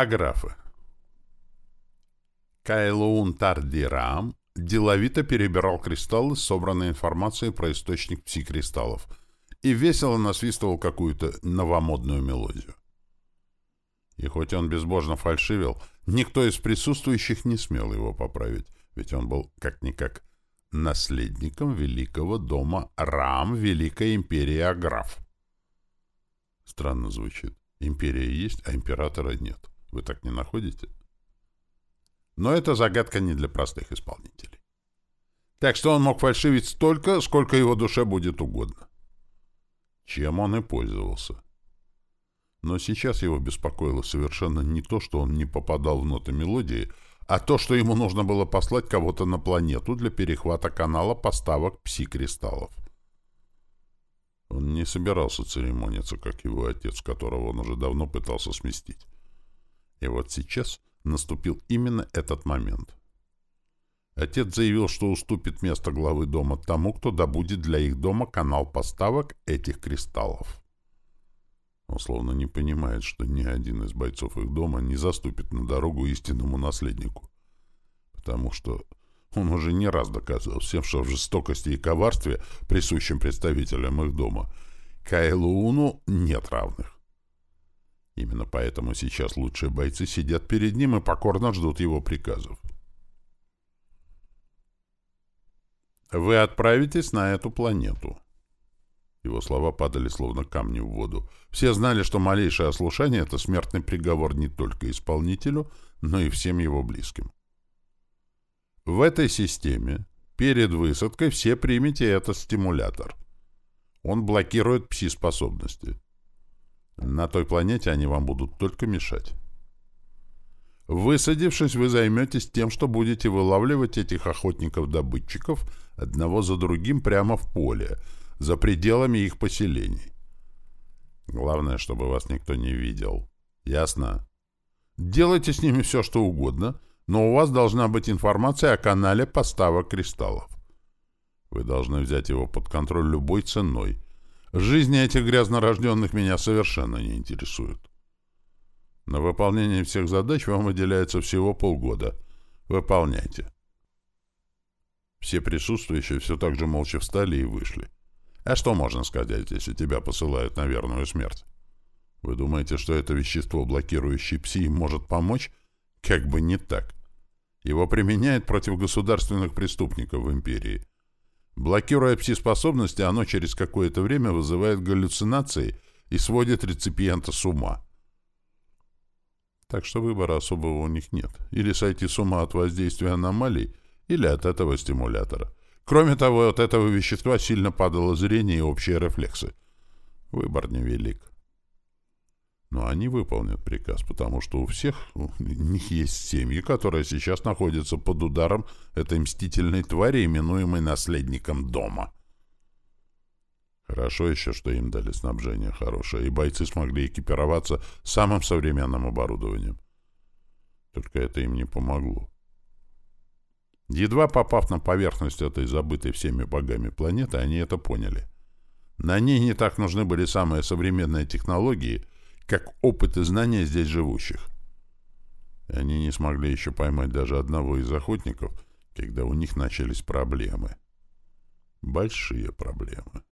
Аграфы. Кайлоун Тардирам деловито перебирал кристаллы с собранной информацией про источник пси-кристаллов и весело насвистывал какую-то новомодную мелодию. И хоть он безбожно фальшивил, никто из присутствующих не смел его поправить, ведь он был, как-никак, наследником великого дома Рам Великой Империи Аграф. Странно звучит. Империя есть, а императора нет. Вы так не находите? Но это загадка не для простых исполнителей. Так что он мог фальшивить столько, сколько его душе будет угодно. Чем он и пользовался. Но сейчас его беспокоило совершенно не то, что он не попадал в ноты мелодии, а то, что ему нужно было послать кого-то на планету для перехвата канала поставок пси-кристаллов. Он не собирался церемониться, как его отец, которого он уже давно пытался сместить. И вот сейчас наступил именно этот момент. Отец заявил, что уступит место главы дома тому, кто добудет для их дома канал поставок этих кристаллов. Он словно не понимает, что ни один из бойцов их дома не заступит на дорогу истинному наследнику. Потому что он уже не раз доказывал всем, что в жестокости и коварстве, присущим представителям их дома, Кайлууну нет равных. Именно поэтому сейчас лучшие бойцы сидят перед ним и покорно ждут его приказов. «Вы отправитесь на эту планету». Его слова падали словно камни в воду. Все знали, что малейшее ослушание — это смертный приговор не только исполнителю, но и всем его близким. В этой системе перед высадкой все примите этот стимулятор. Он блокирует пси-способности. На той планете они вам будут только мешать. Высадившись, вы займетесь тем, что будете вылавливать этих охотников-добытчиков одного за другим прямо в поле, за пределами их поселений. Главное, чтобы вас никто не видел. Ясно? Делайте с ними все, что угодно, но у вас должна быть информация о канале поставок кристаллов. Вы должны взять его под контроль любой ценой, Жизни этих грязнорожденных меня совершенно не интересуют. На выполнение всех задач вам выделяется всего полгода. Выполняйте. Все присутствующие все так же молча встали и вышли. А что можно сказать, если тебя посылают на верную смерть? Вы думаете, что это вещество, блокирующее пси, может помочь? Как бы не так. Его применяют против государственных преступников в империи. Блокируя пси-способности, оно через какое-то время вызывает галлюцинации и сводит реципиента с ума. Так что выбора особого у них нет. Или сойти с ума от воздействия аномалий, или от этого стимулятора. Кроме того, от этого вещества сильно падало зрение и общие рефлексы. Выбор невелик. Но они выполнят приказ, потому что у всех у них есть семьи, которые сейчас находятся под ударом этой мстительной твари, именуемой наследником дома. Хорошо еще, что им дали снабжение хорошее, и бойцы смогли экипироваться самым современным оборудованием. Только это им не помогло. Едва попав на поверхность этой забытой всеми богами планеты, они это поняли. На ней не так нужны были самые современные технологии — как опыт и знания здесь живущих. И они не смогли еще поймать даже одного из охотников, когда у них начались проблемы. Большие проблемы.